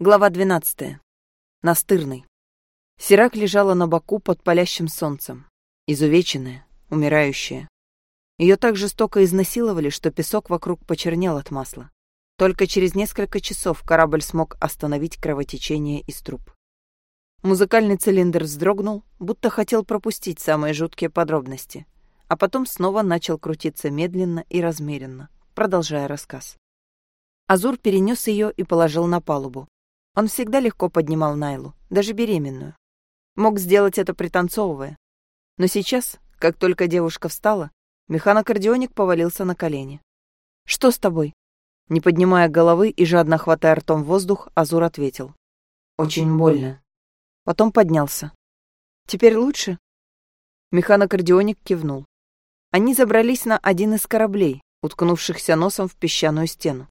Глава 12. Настырный. Сирак лежала на боку под палящим солнцем, изувеченная, умирающая. Ее так жестоко изнасиловали, что песок вокруг почернел от масла. Только через несколько часов корабль смог остановить кровотечение из труб. Музыкальный цилиндр вздрогнул, будто хотел пропустить самые жуткие подробности, а потом снова начал крутиться медленно и размеренно, продолжая рассказ. Азур перенес ее и положил на палубу, он всегда легко поднимал Найлу, даже беременную. Мог сделать это пританцовывая. Но сейчас, как только девушка встала, механокардионик повалился на колени. «Что с тобой?» Не поднимая головы и жадно хватая ртом воздух, Азур ответил. «Очень больно». Потом поднялся. «Теперь лучше?» Механокардионик кивнул. Они забрались на один из кораблей, уткнувшихся носом в песчаную стену.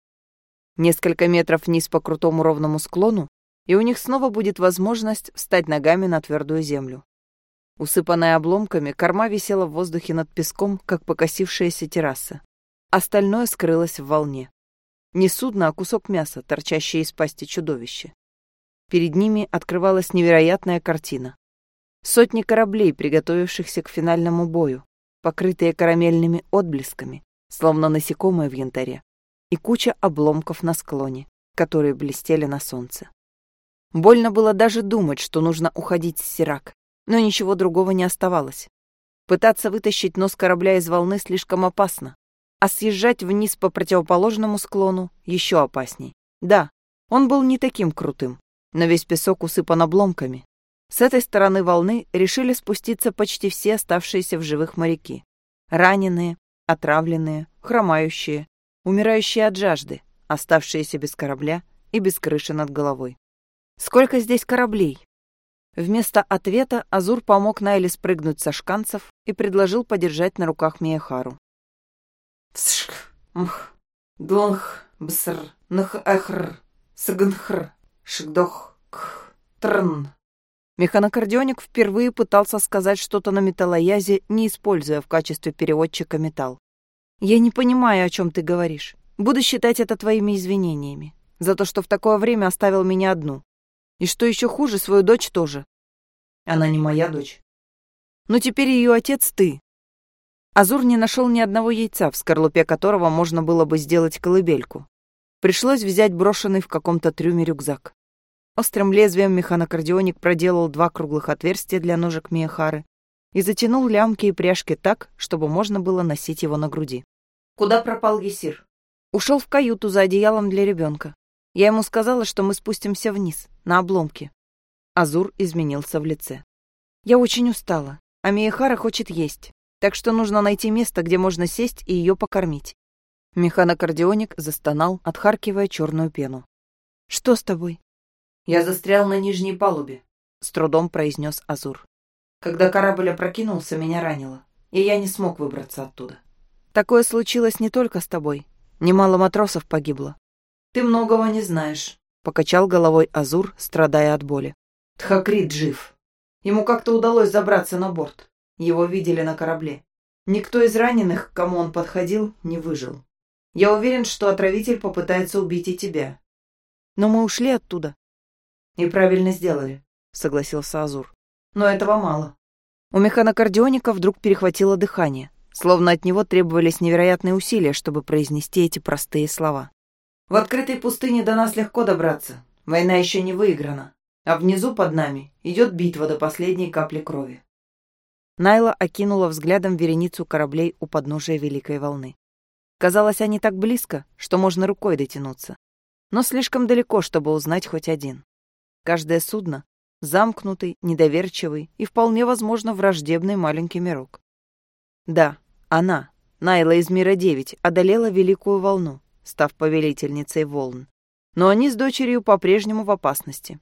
Несколько метров вниз по крутому ровному склону, и у них снова будет возможность встать ногами на твердую землю. Усыпанная обломками, корма висела в воздухе над песком, как покосившаяся терраса. Остальное скрылось в волне. Не судно, а кусок мяса, торчащий из пасти чудовища. Перед ними открывалась невероятная картина. Сотни кораблей, приготовившихся к финальному бою, покрытые карамельными отблесками, словно насекомые в янтаре и куча обломков на склоне, которые блестели на солнце. Больно было даже думать, что нужно уходить с Сирак, но ничего другого не оставалось. Пытаться вытащить нос корабля из волны слишком опасно, а съезжать вниз по противоположному склону еще опасней. Да, он был не таким крутым, но весь песок усыпан обломками. С этой стороны волны решили спуститься почти все оставшиеся в живых моряки. Раненые, отравленные, хромающие, умирающие от жажды, оставшиеся без корабля и без крыши над головой. Сколько здесь кораблей? Вместо ответа Азур помог Найле спрыгнуть со шканцев и предложил подержать на руках Миехару. Всшх, мх, донх, бср, нх, эхр, сгнхр, шгдох, кх, трн. Механокардионик впервые пытался сказать что-то на металлоязе, не используя в качестве переводчика металл. Я не понимаю, о чем ты говоришь. Буду считать это твоими извинениями. За то, что в такое время оставил меня одну. И что еще хуже, свою дочь тоже. Она не моя дочь. Но теперь ее отец ты. Азур не нашел ни одного яйца, в скорлупе которого можно было бы сделать колыбельку. Пришлось взять брошенный в каком-то трюме рюкзак. Острым лезвием механокардионик проделал два круглых отверстия для ножек Миехары и затянул лямки и пряжки так, чтобы можно было носить его на груди. «Куда пропал Гесир?» Ушел в каюту за одеялом для ребенка. Я ему сказала, что мы спустимся вниз, на обломки. Азур изменился в лице. Я очень устала, а Миехара хочет есть, так что нужно найти место, где можно сесть и ее покормить. Механокардионик застонал, отхаркивая черную пену. «Что с тобой?» «Я застрял на нижней палубе», — с трудом произнес Азур. Когда корабль опрокинулся, меня ранило, и я не смог выбраться оттуда. Такое случилось не только с тобой. Немало матросов погибло. Ты многого не знаешь, покачал головой Азур, страдая от боли. Тхакрит жив. Ему как-то удалось забраться на борт. Его видели на корабле. Никто из раненых, к кому он подходил, не выжил. Я уверен, что отравитель попытается убить и тебя. Но мы ушли оттуда. И правильно сделали, согласился Азур. Но этого мало. У механокардионика вдруг перехватило дыхание, словно от него требовались невероятные усилия, чтобы произнести эти простые слова. «В открытой пустыне до нас легко добраться. Война еще не выиграна. А внизу под нами идет битва до последней капли крови». Найла окинула взглядом вереницу кораблей у подножия Великой волны. Казалось, они так близко, что можно рукой дотянуться. Но слишком далеко, чтобы узнать хоть один. Каждое судно замкнутый, недоверчивый и вполне возможно враждебный маленький мирок. Да, она, Найла из мира 9, одолела великую волну, став повелительницей волн. Но они с дочерью по-прежнему в опасности.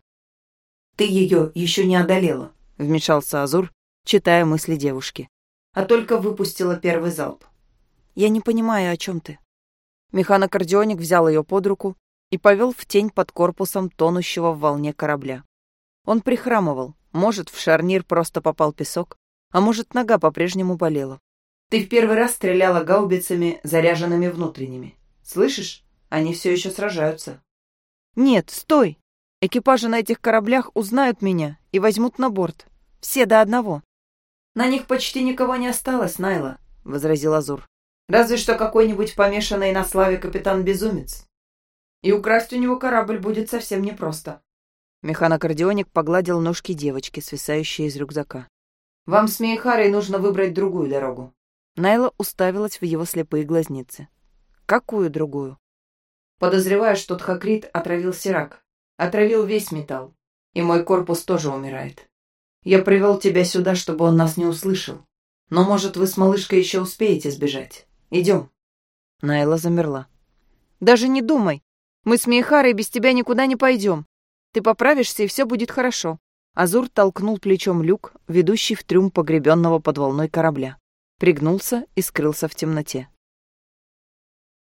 «Ты ее еще не одолела», — вмешался Азур, читая мысли девушки. «А только выпустила первый залп». «Я не понимаю, о чем ты». Механокардионик взял ее под руку и повел в тень под корпусом тонущего в волне корабля. Он прихрамывал, может, в шарнир просто попал песок, а может, нога по-прежнему болела. «Ты в первый раз стреляла гаубицами, заряженными внутренними. Слышишь? Они все еще сражаются». «Нет, стой!» Экипажи на этих кораблях узнают меня и возьмут на борт. Все до одного». «На них почти никого не осталось, Найла», — возразил Азур. «Разве что какой-нибудь помешанный на славе капитан-безумец. И украсть у него корабль будет совсем непросто». Механокардионик погладил ножки девочки, свисающие из рюкзака. «Вам с Мейхарой нужно выбрать другую дорогу». Найла уставилась в его слепые глазницы. «Какую другую?» «Подозреваю, что Тхакрит отравил Сирак. Отравил весь металл. И мой корпус тоже умирает. Я привел тебя сюда, чтобы он нас не услышал. Но, может, вы с малышкой еще успеете сбежать. Идем». Найла замерла. «Даже не думай. Мы с Мейхарой без тебя никуда не пойдем. Ты поправишься, и все будет хорошо». Азур толкнул плечом люк, ведущий в трюм погребенного под волной корабля. Пригнулся и скрылся в темноте.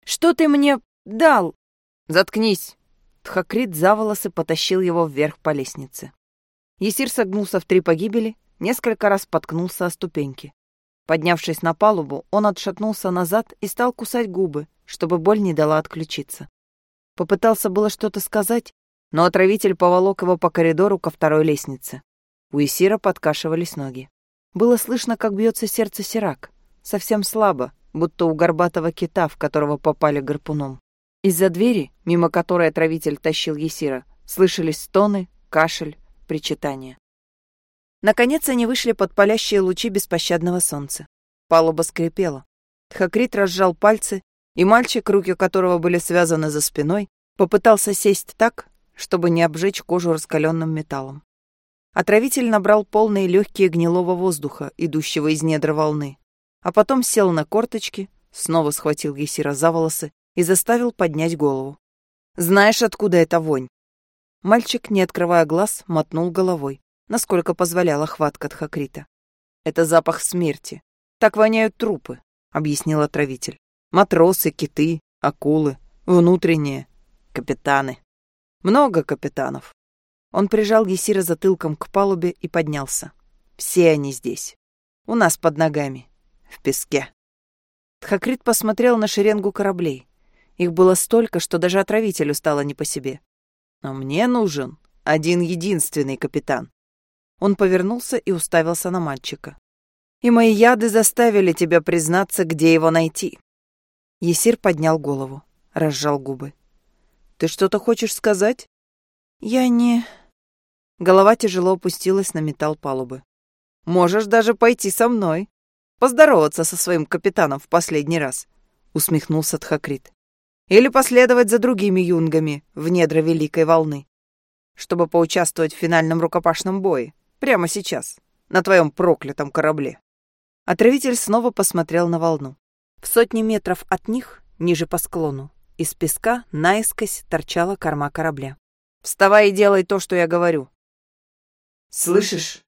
«Что ты мне дал?» «Заткнись!» Тхакрит за волосы потащил его вверх по лестнице. Есир согнулся в три погибели, несколько раз споткнулся о ступеньки. Поднявшись на палубу, он отшатнулся назад и стал кусать губы, чтобы боль не дала отключиться. Попытался было что-то сказать, но отравитель поволок его по коридору ко второй лестнице. У Исира подкашивались ноги. Было слышно, как бьется сердце Сирак. Совсем слабо, будто у горбатого кита, в которого попали гарпуном. Из-за двери, мимо которой отравитель тащил Есира, слышались стоны, кашель, причитания. Наконец они вышли под палящие лучи беспощадного солнца. Палуба скрипела. Тхакрит разжал пальцы, и мальчик, руки которого были связаны за спиной, попытался сесть так, чтобы не обжечь кожу раскаленным металлом. Отравитель набрал полные легкие гнилого воздуха, идущего из недр волны, а потом сел на корточки, снова схватил Есира за волосы и заставил поднять голову. «Знаешь, откуда эта вонь?» Мальчик, не открывая глаз, мотнул головой, насколько позволяла хватка Тхакрита. «Это запах смерти. Так воняют трупы», — объяснил отравитель. «Матросы, киты, акулы, внутренние, капитаны». Много капитанов. Он прижал Есира затылком к палубе и поднялся. Все они здесь. У нас под ногами. В песке. Тхакрит посмотрел на шеренгу кораблей. Их было столько, что даже отравителю стало не по себе. Но мне нужен один единственный капитан. Он повернулся и уставился на мальчика. И мои яды заставили тебя признаться, где его найти. Есир поднял голову, разжал губы. Ты что-то хочешь сказать? Я не... Голова тяжело опустилась на металл палубы. Можешь даже пойти со мной. Поздороваться со своим капитаном в последний раз, усмехнулся Тхакрит. Или последовать за другими юнгами в недра Великой Волны, чтобы поучаствовать в финальном рукопашном бое, прямо сейчас, на твоем проклятом корабле. Отравитель снова посмотрел на волну. В сотни метров от них, ниже по склону, из песка наискось торчала корма корабля. «Вставай и делай то, что я говорю». «Слышишь?»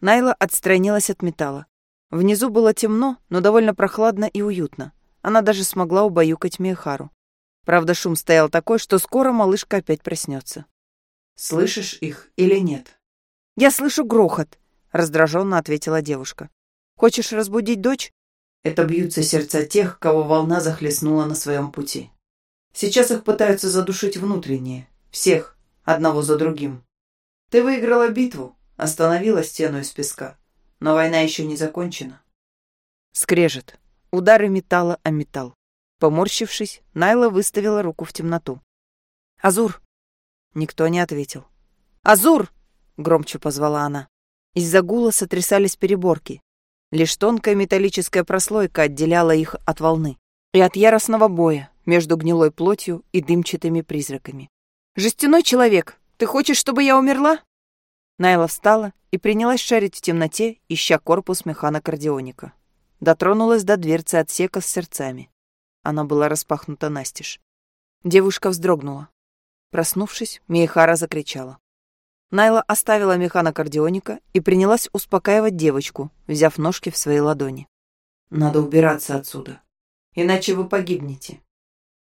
Найла отстранилась от металла. Внизу было темно, но довольно прохладно и уютно. Она даже смогла убаюкать Миехару. Правда, шум стоял такой, что скоро малышка опять проснется. «Слышишь их или нет?» «Я слышу грохот», — раздраженно ответила девушка. «Хочешь разбудить дочь?» Это бьются сердца тех, кого волна захлестнула на своем пути. Сейчас их пытаются задушить внутренние. Всех, одного за другим. Ты выиграла битву, остановила стену из песка. Но война еще не закончена. Скрежет. Удары металла о металл. Поморщившись, Найла выставила руку в темноту. «Азур!» Никто не ответил. «Азур!» — громче позвала она. Из-за гула сотрясались переборки. Лишь тонкая металлическая прослойка отделяла их от волны и от яростного боя, между гнилой плотью и дымчатыми призраками. «Жестяной человек, ты хочешь, чтобы я умерла?» Найла встала и принялась шарить в темноте, ища корпус механокардионика. Дотронулась до дверцы отсека с сердцами. Она была распахнута настежь. Девушка вздрогнула. Проснувшись, Мейхара закричала. Найла оставила механокардионика и принялась успокаивать девочку, взяв ножки в свои ладони. «Надо убираться отсюда, иначе вы погибнете.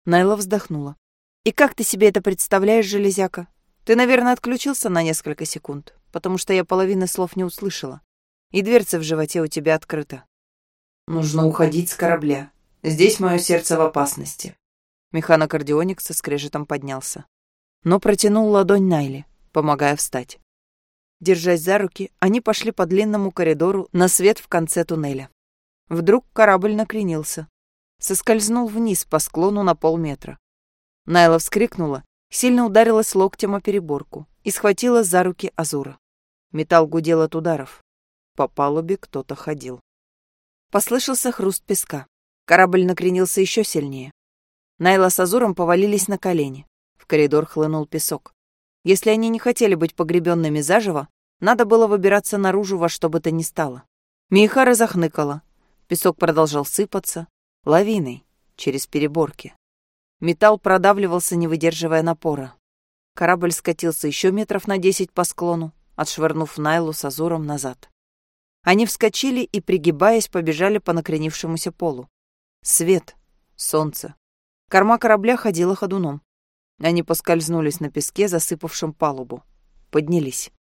Найла вздохнула. «И как ты себе это представляешь, железяка? Ты, наверное, отключился на несколько секунд, потому что я половины слов не услышала. И дверца в животе у тебя открыта». «Нужно уходить с корабля. Здесь мое сердце в опасности». Механокардионик со скрежетом поднялся. Но протянул ладонь Найли. помогая встать. Держась за руки, они пошли по длинному коридору на свет в конце туннеля. Вдруг корабль накренился. Соскользнул вниз по склону на полметра. Найла вскрикнула, сильно ударилась локтем о переборку и схватила за руки Азура. Металл гудел от ударов. По палубе кто-то ходил. Послышался хруст песка. Корабль накренился еще сильнее. Найла с Азуром повалились на колени. В коридор хлынул песок. Если они не хотели быть погребенными заживо, надо было выбираться наружу во что бы то ни стало. Михара захныкала. Песок продолжал сыпаться. Лавиной. Через переборки. Металл продавливался, не выдерживая напора. Корабль скатился еще метров на десять по склону, отшвырнув Найлу с Азуром назад. Они вскочили и, пригибаясь, побежали по накренившемуся полу. Свет, солнце. Корма корабля ходила ходуном. Они поскользнулись на песке, засыпавшем палубу. Поднялись.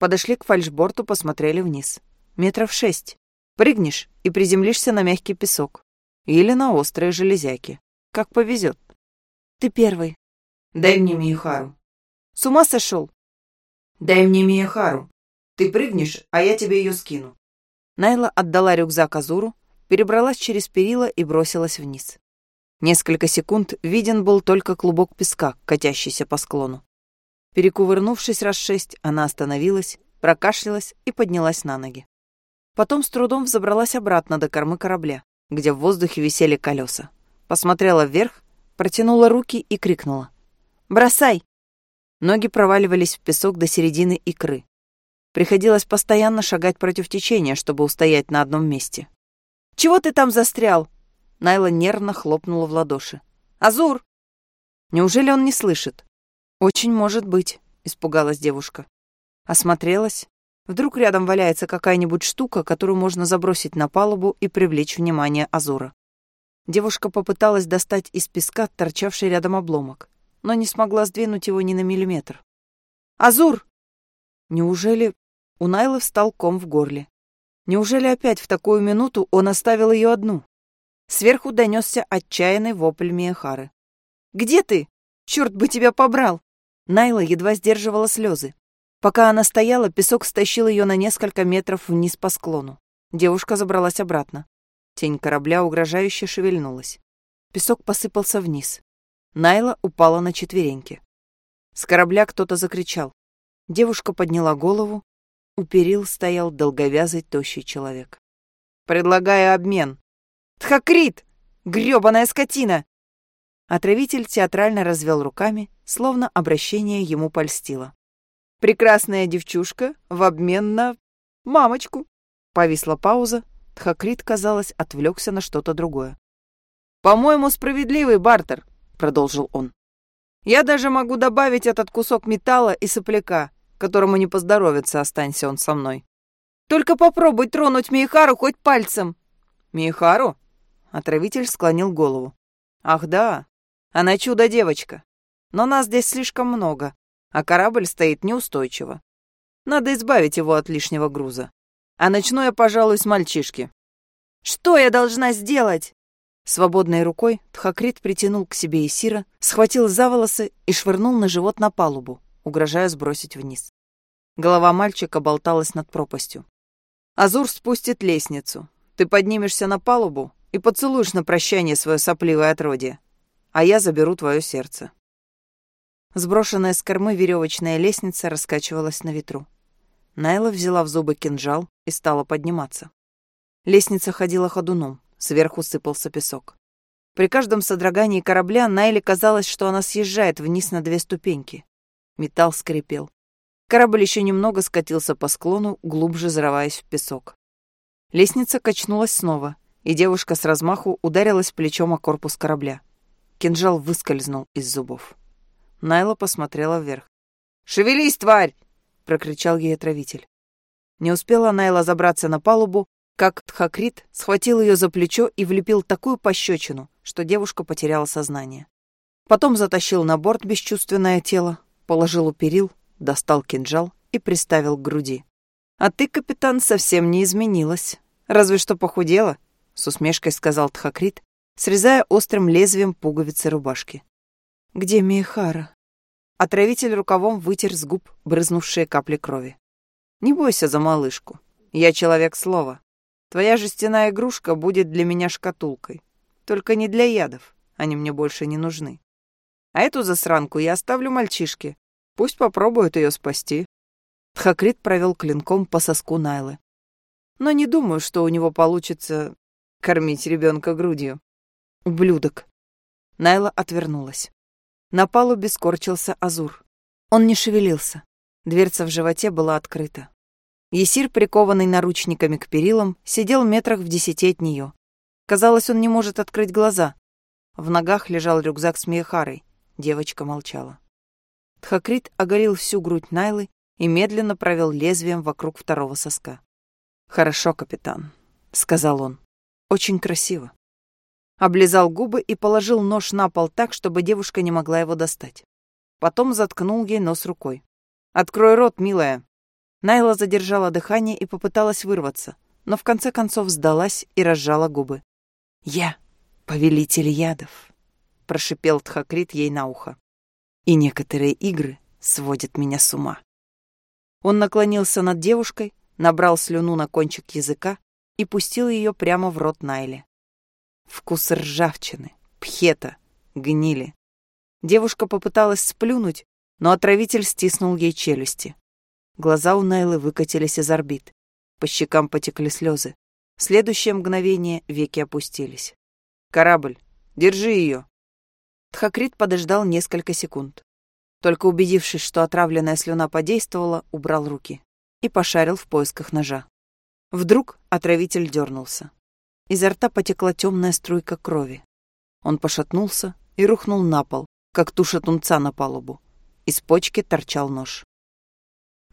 Подошли к фальшборту, посмотрели вниз. Метров шесть. Прыгнешь и приземлишься на мягкий песок. Или на острые железяки. Как повезет. Ты первый. Дай мне Миехару. С ума сошел? Дай мне Миехару. Ты прыгнешь, а я тебе ее скину. Найла отдала рюкзак Азуру, перебралась через перила и бросилась вниз. Несколько секунд виден был только клубок песка, катящийся по склону. Перекувырнувшись раз шесть, она остановилась, прокашлялась и поднялась на ноги. Потом с трудом взобралась обратно до кормы корабля, где в воздухе висели колеса. Посмотрела вверх, протянула руки и крикнула. «Бросай!» Ноги проваливались в песок до середины икры. Приходилось постоянно шагать против течения, чтобы устоять на одном месте. «Чего ты там застрял?» Найла нервно хлопнула в ладоши. «Азур!» Неужели он не слышит? «Очень может быть», — испугалась девушка. Осмотрелась. Вдруг рядом валяется какая-нибудь штука, которую можно забросить на палубу и привлечь внимание Азура. Девушка попыталась достать из песка торчавший рядом обломок, но не смогла сдвинуть его ни на миллиметр. «Азур!» Неужели у Найлы встал ком в горле? Неужели опять в такую минуту он оставил ее одну? Сверху донесся отчаянный вопль Миехары. «Где ты? Черт бы тебя побрал!» Найла едва сдерживала слезы. Пока она стояла, песок стащил ее на несколько метров вниз по склону. Девушка забралась обратно. Тень корабля угрожающе шевельнулась. Песок посыпался вниз. Найла упала на четвереньки. С корабля кто-то закричал. Девушка подняла голову. У перил стоял долговязый тощий человек. «Предлагаю обмен», Тхакрит! грёбаная скотина!» Отравитель театрально развел руками, словно обращение ему польстило. «Прекрасная девчушка в обмен на... мамочку!» Повисла пауза. Тхакрит, казалось, отвлекся на что-то другое. «По-моему, справедливый бартер», — продолжил он. «Я даже могу добавить этот кусок металла и сопляка, которому не поздоровится, останься он со мной. Только попробуй тронуть Миехару хоть пальцем». «Миехару?» Отравитель склонил голову. «Ах да, она чудо-девочка. Но нас здесь слишком много, а корабль стоит неустойчиво. Надо избавить его от лишнего груза. А начну я, пожалуй, с мальчишки». «Что я должна сделать?» Свободной рукой Тхакрит притянул к себе Исира, схватил за волосы и швырнул на живот на палубу, угрожая сбросить вниз. Голова мальчика болталась над пропастью. «Азур спустит лестницу. Ты поднимешься на палубу, и поцелуешь на прощание свое сопливое отродье, а я заберу твое сердце». Сброшенная с кормы веревочная лестница раскачивалась на ветру. Найла взяла в зубы кинжал и стала подниматься. Лестница ходила ходуном, сверху сыпался песок. При каждом содрогании корабля Найле казалось, что она съезжает вниз на две ступеньки. Металл скрипел. Корабль еще немного скатился по склону, глубже зарываясь в песок. Лестница качнулась снова, и девушка с размаху ударилась плечом о корпус корабля. Кинжал выскользнул из зубов. Найла посмотрела вверх. «Шевелись, тварь!» — прокричал ей отравитель. Не успела Найла забраться на палубу, как Тхакрит схватил ее за плечо и влепил такую пощечину, что девушка потеряла сознание. Потом затащил на борт бесчувственное тело, положил у перил, достал кинжал и приставил к груди. «А ты, капитан, совсем не изменилась. Разве что похудела с усмешкой сказал Тхакрит, срезая острым лезвием пуговицы рубашки. «Где Миехара?» Отравитель рукавом вытер с губ брызнувшие капли крови. «Не бойся за малышку. Я человек слова. Твоя жестяная игрушка будет для меня шкатулкой. Только не для ядов. Они мне больше не нужны. А эту засранку я оставлю мальчишке. Пусть попробуют ее спасти». Тхакрит провел клинком по соску Найлы. «Но не думаю, что у него получится кормить ребенка грудью. Ублюдок». Найла отвернулась. На палубе скорчился Азур. Он не шевелился. Дверца в животе была открыта. Есир, прикованный наручниками к перилам, сидел метрах в десяти от нее. Казалось, он не может открыть глаза. В ногах лежал рюкзак с Миехарой. Девочка молчала. Тхакрит оголил всю грудь Найлы и медленно провел лезвием вокруг второго соска. «Хорошо, капитан», — сказал он. «Очень красиво» облизал губы и положил нож на пол так, чтобы девушка не могла его достать. Потом заткнул ей нос рукой. «Открой рот, милая!» Найла задержала дыхание и попыталась вырваться, но в конце концов сдалась и разжала губы. «Я — повелитель ядов», — прошипел Тхакрит ей на ухо. «И некоторые игры сводят меня с ума». Он наклонился над девушкой, набрал слюну на кончик языка и пустил ее прямо в рот Найле. Вкус ржавчины, пхета, гнили. Девушка попыталась сплюнуть, но отравитель стиснул ей челюсти. Глаза у Найлы выкатились из орбит. По щекам потекли слезы. В следующее мгновение веки опустились. «Корабль! Держи ее!» Тхакрит подождал несколько секунд. Только убедившись, что отравленная слюна подействовала, убрал руки и пошарил в поисках ножа. Вдруг отравитель дернулся. Изо рта потекла темная струйка крови. Он пошатнулся и рухнул на пол, как туша тунца на палубу. Из почки торчал нож.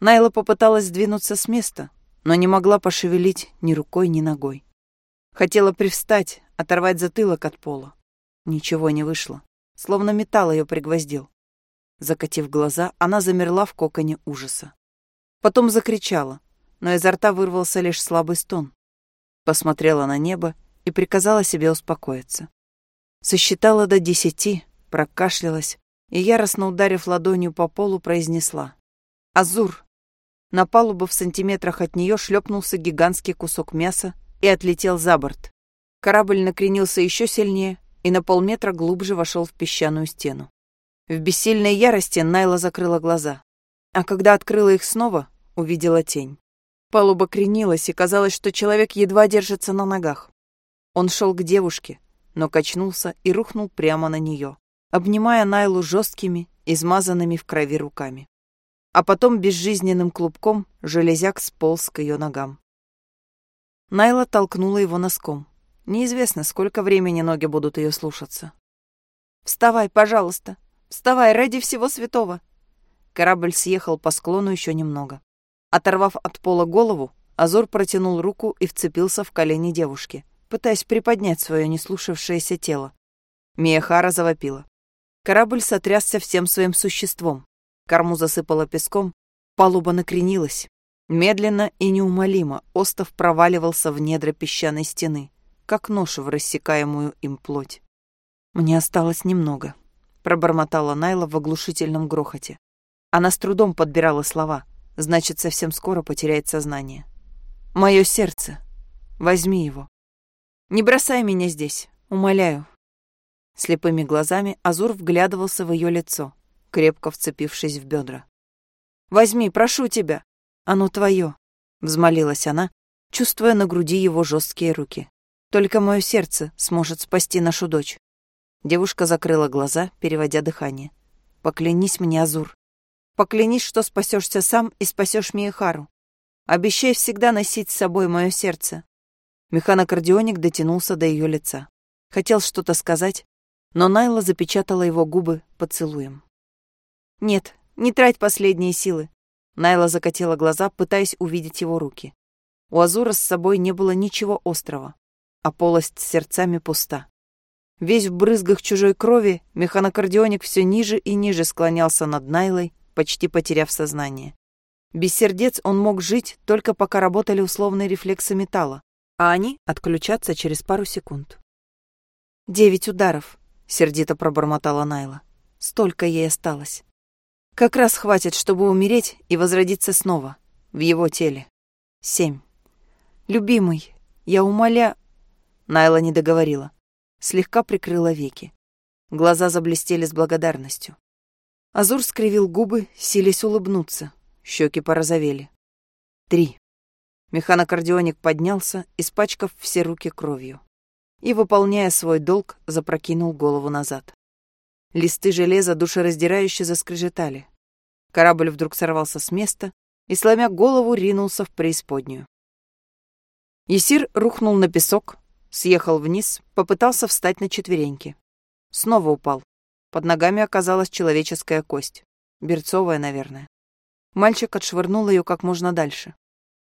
Найла попыталась сдвинуться с места, но не могла пошевелить ни рукой, ни ногой. Хотела привстать, оторвать затылок от пола. Ничего не вышло, словно металл ее пригвоздил. Закатив глаза, она замерла в коконе ужаса. Потом закричала, но изо рта вырвался лишь слабый стон посмотрела на небо и приказала себе успокоиться. Сосчитала до десяти, прокашлялась и, яростно ударив ладонью по полу, произнесла. «Азур!» На палубу в сантиметрах от нее шлепнулся гигантский кусок мяса и отлетел за борт. Корабль накренился еще сильнее и на полметра глубже вошел в песчаную стену. В бессильной ярости Найла закрыла глаза, а когда открыла их снова, увидела тень. Палуба кренилась, и казалось, что человек едва держится на ногах. Он шел к девушке, но качнулся и рухнул прямо на нее, обнимая Найлу жесткими, измазанными в крови руками. А потом безжизненным клубком железяк сполз к ее ногам. Найла толкнула его носком. Неизвестно, сколько времени ноги будут ее слушаться. «Вставай, пожалуйста! Вставай, ради всего святого!» Корабль съехал по склону еще немного. Оторвав от пола голову, Азор протянул руку и вцепился в колени девушки, пытаясь приподнять свое неслушавшееся тело. Мияхара завопила. Корабль сотрясся всем своим существом. Корму засыпало песком, палуба накренилась. Медленно и неумолимо остов проваливался в недра песчаной стены, как нож в рассекаемую им плоть. «Мне осталось немного», — пробормотала Найла в оглушительном грохоте. Она с трудом подбирала слова — значит, совсем скоро потеряет сознание. Мое сердце. Возьми его. Не бросай меня здесь, умоляю. Слепыми глазами Азур вглядывался в ее лицо, крепко вцепившись в бедра. «Возьми, прошу тебя, оно твое», — взмолилась она, чувствуя на груди его жесткие руки. «Только мое сердце сможет спасти нашу дочь». Девушка закрыла глаза, переводя дыхание. «Поклянись мне, Азур, Поклянись, что спасешься сам и спасешь Миехару. Обещай всегда носить с собой мое сердце. Механокардионик дотянулся до ее лица. Хотел что-то сказать, но Найла запечатала его губы поцелуем. «Нет, не трать последние силы». Найла закатила глаза, пытаясь увидеть его руки. У Азура с собой не было ничего острого, а полость с сердцами пуста. Весь в брызгах чужой крови, механокардионик все ниже и ниже склонялся над Найлой, почти потеряв сознание. Без сердец он мог жить только пока работали условные рефлексы металла, а они отключатся через пару секунд. «Девять ударов», — сердито пробормотала Найла. «Столько ей осталось». Как раз хватит, чтобы умереть и возродиться снова, в его теле. Семь. «Любимый, я умоля...» Найла не договорила. Слегка прикрыла веки. Глаза заблестели с благодарностью. Азур скривил губы, силясь улыбнуться. Щеки порозовели. Три. Механокардионик поднялся, испачкав все руки кровью. И, выполняя свой долг, запрокинул голову назад. Листы железа душераздирающе заскрежетали. Корабль вдруг сорвался с места и, сломя голову, ринулся в преисподнюю. Есир рухнул на песок, съехал вниз, попытался встать на четвереньки. Снова упал. Под ногами оказалась человеческая кость. Берцовая, наверное. Мальчик отшвырнул ее как можно дальше.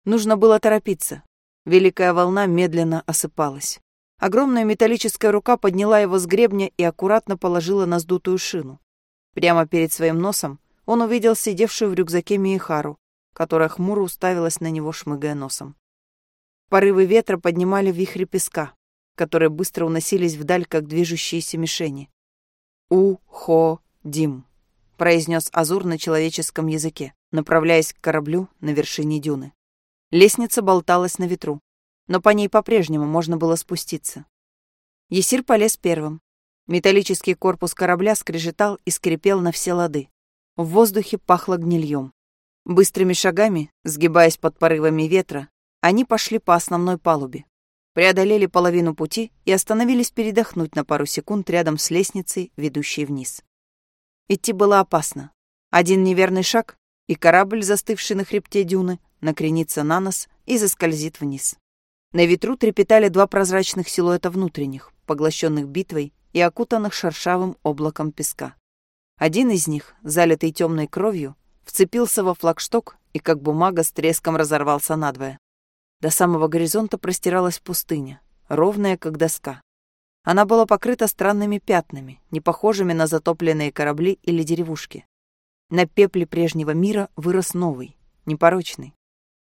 Нужно было торопиться. Великая волна медленно осыпалась. Огромная металлическая рука подняла его с гребня и аккуратно положила на сдутую шину. Прямо перед своим носом он увидел сидевшую в рюкзаке Миехару, которая хмуро уставилась на него, шмыгая носом. Порывы ветра поднимали вихри песка, которые быстро уносились вдаль, как движущиеся мишени. «У-хо-дим», — произнес Азур на человеческом языке, направляясь к кораблю на вершине дюны. Лестница болталась на ветру, но по ней по-прежнему можно было спуститься. Есир полез первым. Металлический корпус корабля скрежетал и скрипел на все лады. В воздухе пахло гнильем. Быстрыми шагами, сгибаясь под порывами ветра, они пошли по основной палубе, преодолели половину пути и остановились передохнуть на пару секунд рядом с лестницей, ведущей вниз. Идти было опасно. Один неверный шаг, и корабль, застывший на хребте дюны, накренится на нос и заскользит вниз. На ветру трепетали два прозрачных силуэта внутренних, поглощенных битвой и окутанных шершавым облаком песка. Один из них, залитый темной кровью, вцепился во флагшток и как бумага с треском разорвался надвое. До самого горизонта простиралась пустыня, ровная, как доска. Она была покрыта странными пятнами, не похожими на затопленные корабли или деревушки. На пепле прежнего мира вырос новый, непорочный.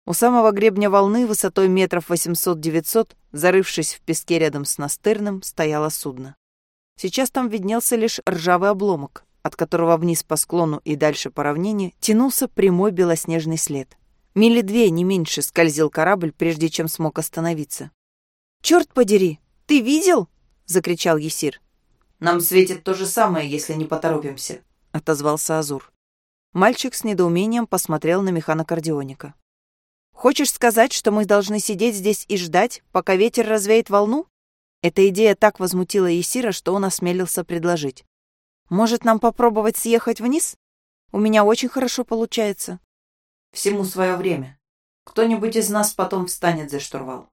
У самого гребня волны высотой метров 800-900, зарывшись в песке рядом с настырным, стояло судно. Сейчас там виднелся лишь ржавый обломок, от которого вниз по склону и дальше по равнине тянулся прямой белоснежный след. Мили две, не меньше, скользил корабль, прежде чем смог остановиться. «Черт подери! Ты видел?» — закричал Есир. «Нам светит то же самое, если не поторопимся», — отозвался Азур. Мальчик с недоумением посмотрел на механокардионика. «Хочешь сказать, что мы должны сидеть здесь и ждать, пока ветер развеет волну?» Эта идея так возмутила Есира, что он осмелился предложить. «Может, нам попробовать съехать вниз? У меня очень хорошо получается». Всему свое время. Кто-нибудь из нас потом встанет за штурвал.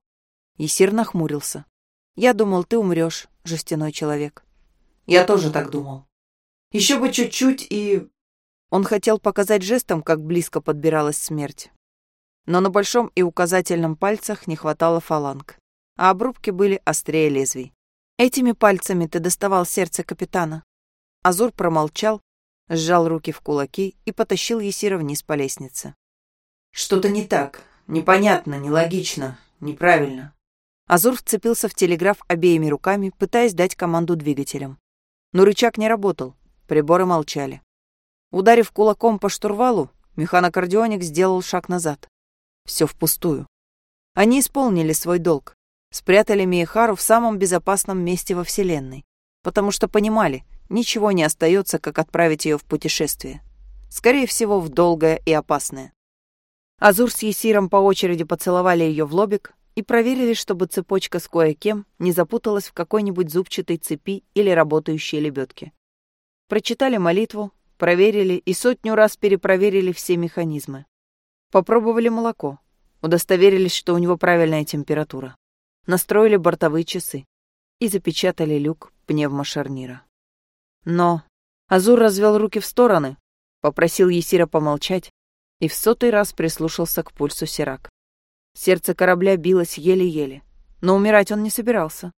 Есир нахмурился. Я думал, ты умрешь, жестяной человек. Я тоже так думал. Еще бы чуть-чуть и... Он хотел показать жестом, как близко подбиралась смерть. Но на большом и указательном пальцах не хватало фаланг, а обрубки были острее лезвий. Этими пальцами ты доставал сердце капитана. Азур промолчал, сжал руки в кулаки и потащил Есира вниз по лестнице. Что-то не так. Непонятно, нелогично, неправильно. Азур вцепился в телеграф обеими руками, пытаясь дать команду двигателям. Но рычаг не работал, приборы молчали. Ударив кулаком по штурвалу, механокардионик сделал шаг назад. Все впустую. Они исполнили свой долг. Спрятали Миехару в самом безопасном месте во Вселенной. Потому что понимали, ничего не остается, как отправить ее в путешествие. Скорее всего, в долгое и опасное. Азур с Есиром по очереди поцеловали ее в лобик и проверили, чтобы цепочка с кое-кем не запуталась в какой-нибудь зубчатой цепи или работающей лебедке. Прочитали молитву, проверили и сотню раз перепроверили все механизмы. Попробовали молоко, удостоверились, что у него правильная температура. Настроили бортовые часы и запечатали люк пневмошарнира. Но Азур развел руки в стороны, попросил Есира помолчать и в сотый раз прислушался к пульсу Сирак. Сердце корабля билось еле-еле, но умирать он не собирался.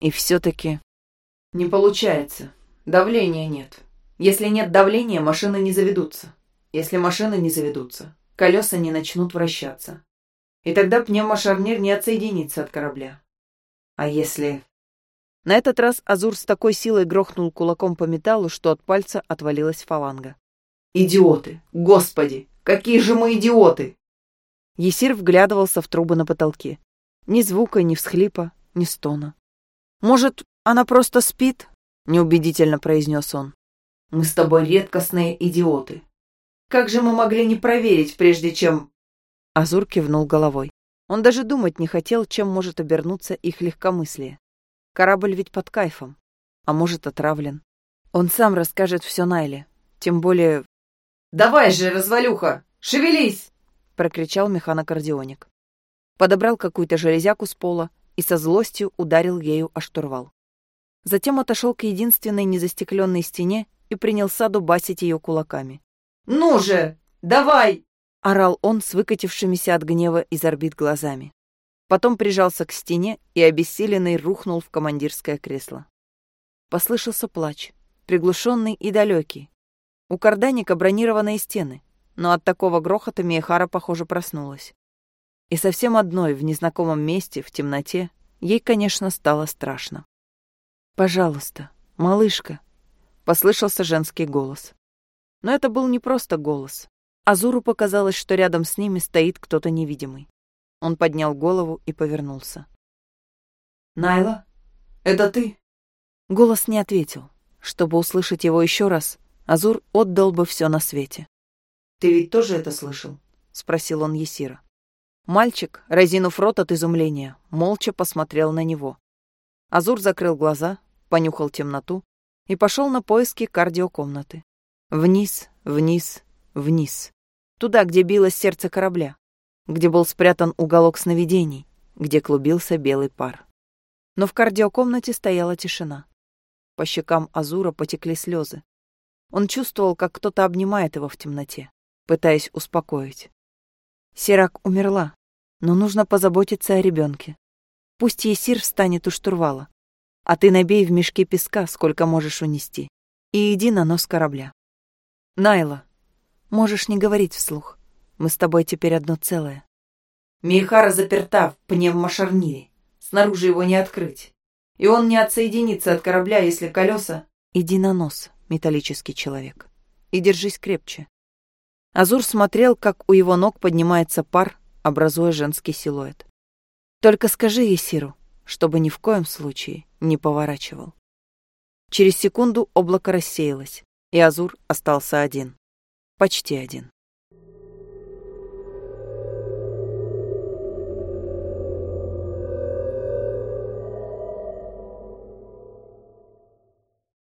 И все-таки... Не получается. Давления нет. Если нет давления, машины не заведутся. Если машины не заведутся, колеса не начнут вращаться. И тогда пневмошарнир не отсоединится от корабля. А если... На этот раз Азур с такой силой грохнул кулаком по металлу, что от пальца отвалилась фаланга. Идиоты! Господи! Какие же мы идиоты!» Есир вглядывался в трубы на потолке. Ни звука, ни всхлипа, ни стона. «Может, она просто спит?» — неубедительно произнес он. «Мы с тобой редкостные идиоты. Как же мы могли не проверить, прежде чем...» Азур кивнул головой. Он даже думать не хотел, чем может обернуться их легкомыслие. Корабль ведь под кайфом, а может, отравлен. Он сам расскажет все Найле, тем более... «Давай же, развалюха, шевелись!» — прокричал механокардионик. Подобрал какую-то железяку с пола и со злостью ударил ею о штурвал. Затем отошел к единственной незастекленной стене и принялся дубасить ее кулаками. «Ну же, давай!» — орал он с выкатившимися от гнева из орбит глазами. Потом прижался к стене и обессиленный рухнул в командирское кресло. Послышался плач, приглушенный и далекий. У карданика бронированные стены, но от такого грохота Миехара, похоже, проснулась. И совсем одной в незнакомом месте, в темноте, ей, конечно, стало страшно. «Пожалуйста, малышка», — послышался женский голос. Но это был не просто голос. Азуру показалось, что рядом с ними стоит кто-то невидимый. Он поднял голову и повернулся. «Найла, это ты?» Голос не ответил. Чтобы услышать его еще раз, Азур отдал бы все на свете. «Ты ведь тоже это слышал?» — спросил он Есира. Мальчик, разинув рот от изумления, молча посмотрел на него. Азур закрыл глаза, понюхал темноту и пошел на поиски кардиокомнаты. Вниз, вниз, вниз. Туда, где билось сердце корабля, где был спрятан уголок сновидений, где клубился белый пар. Но в кардиокомнате стояла тишина. По щекам Азура потекли слезы. Он чувствовал, как кто-то обнимает его в темноте, пытаясь успокоить. Сирак умерла, но нужно позаботиться о ребенке. Пусть Есир встанет у штурвала, а ты набей в мешке песка, сколько можешь унести, и иди на нос корабля. Найла, можешь не говорить вслух. Мы с тобой теперь одно целое. Михара заперта в пневмошарнире. Снаружи его не открыть. И он не отсоединится от корабля, если колеса... Иди на нос, металлический человек, и держись крепче. Азур смотрел, как у его ног поднимается пар, образуя женский силуэт. Только скажи Есиру, чтобы ни в коем случае не поворачивал. Через секунду облако рассеялось, и Азур остался один. Почти один.